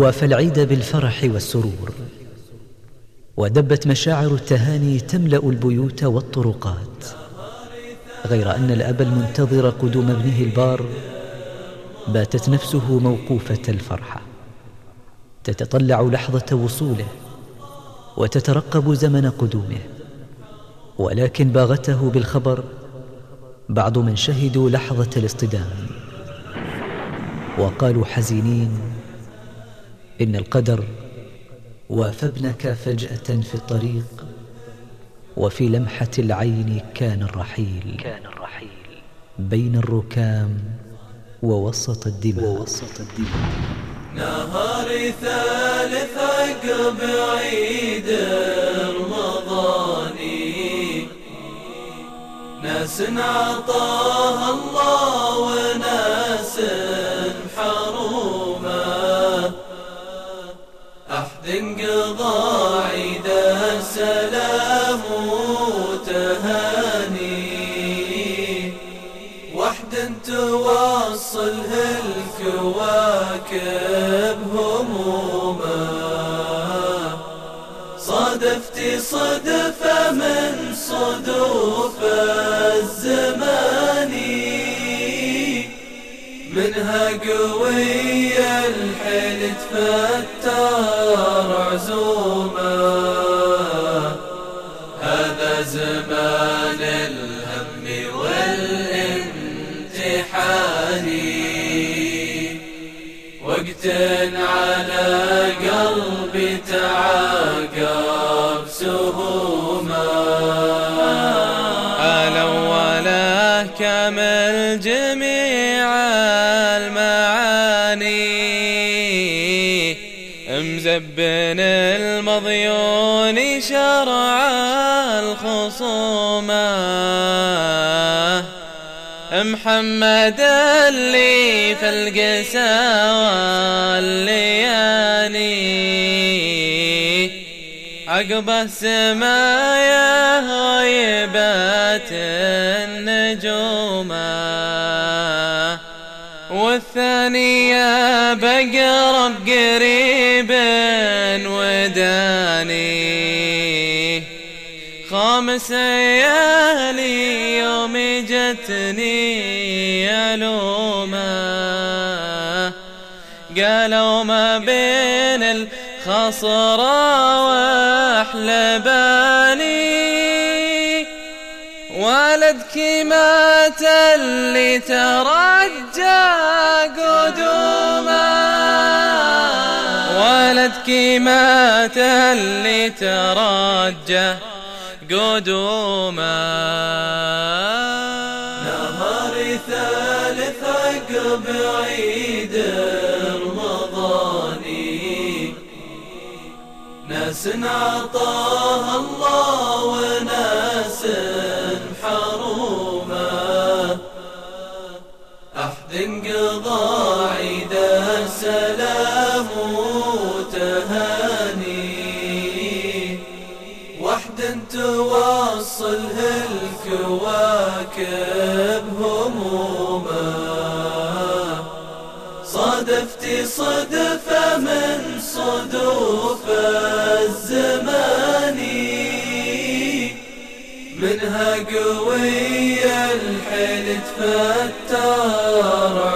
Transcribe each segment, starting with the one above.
وافى العيد بالفرح والسرور. ودبت مشاعر التهاني تملأ البيوت والطرقات. غير أن الأب المنتظر قدوم ابنه البار باتت نفسه موقوفة الفرحه تتطلع لحظة وصوله وتترقب زمن قدومه. ولكن باغته بالخبر بعض من شهدوا لحظة الاصطدام. وقالوا حزينين إن القدر وافى ابنك فجأة في الطريق وفي لمحة العين كان الرحيل كان الرحيل. بين الركام ووسط الدماء. ووسط الدماء. نهار ثالث عقب عيد رمضاني ناس عطاها الله أحد قضى عيد السلام وتهاني وحد توصله الكواكب همومه. صادفتي صدفة من صدوف الزمان منها قوية الحيل تفتر عزومة. هذا زمان الهم والامتحان وقت على قلبي تعاقب سهوما مزبن المضيون شرع الخصومة محمد اللي في واللياني عقب السمايا غيبات النجومه والثانية بقرب قريب وداني. خامس ليالي يوم جتني علومه قالوا ما بين الخصرة وحلباني والدك مات اللي ترجى قدومه. والدك مات اللي ترجى قدومه. نهار ثالث عقب عيد رمضاني. ناس عطاها الله صادفتي صدفة من صدوف الزمان منها قوية الحيل تفتر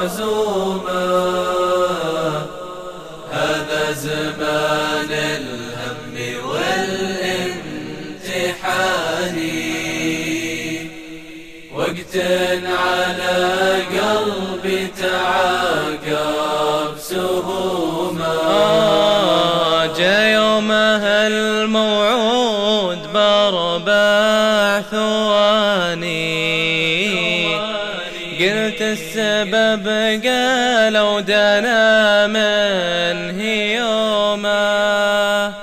عزومة. هذا زمان الهم والامتحان وقت على قلبي تعاقب قالوا دنا من يومه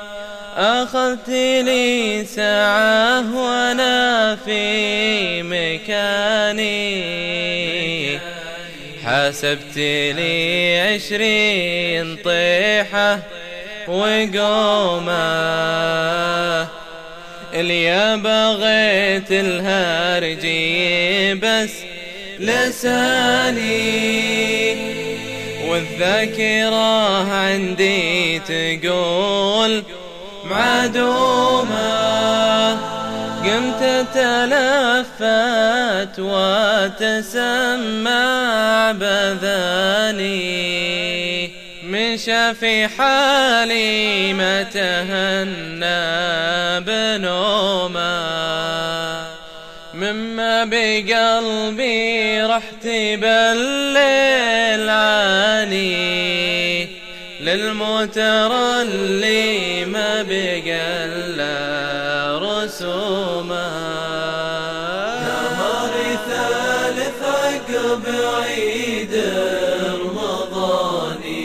أخذت لي ساعة وأنا في مكاني. حسبت لي عشرين طيحة وقومة. اللي بغيت الهرجي بس لساني. والذاكرة عندي تقول معدومة. قمت تلفت وتسمع بذاني. من شافي حالي ما تهنى بنومة. مما بقلبي رحت بالليل للموتر اللي ما بقى رسومه نهار ثالث عقب عيد رمضاني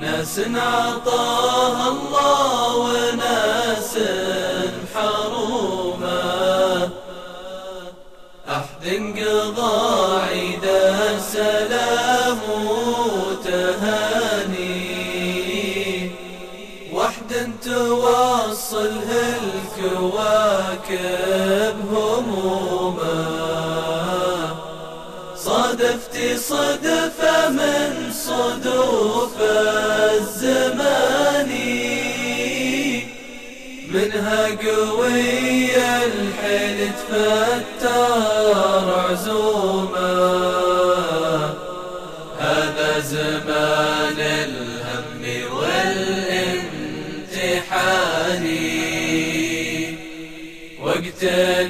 ناس عطاها الله الكواكب همومه صادفتي صدفة من صدوف الزمان منها قوية الحيل تفتر عزومة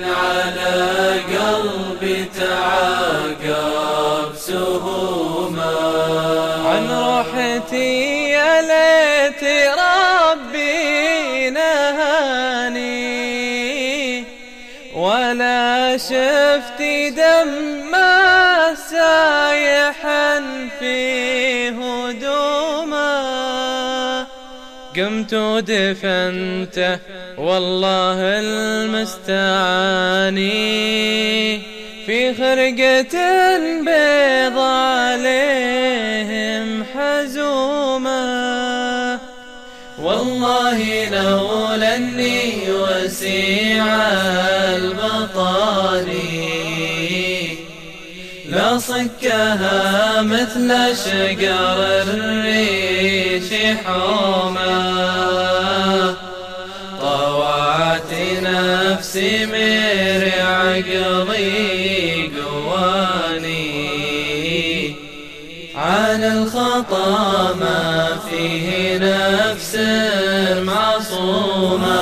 على قلبي تعاقب سهوما عن روحتي يا ليت ولا شفت دم سايحا في قمت ودفنته والله المستعان. في خرقة بيض عليهم حزومة. والله لولا أني وسيع البطاني لا صكها مثل شقر الريش حومة. طوعت نفسي مير عقضي قواني. عن الخطأ ما فيه نفس معصومة.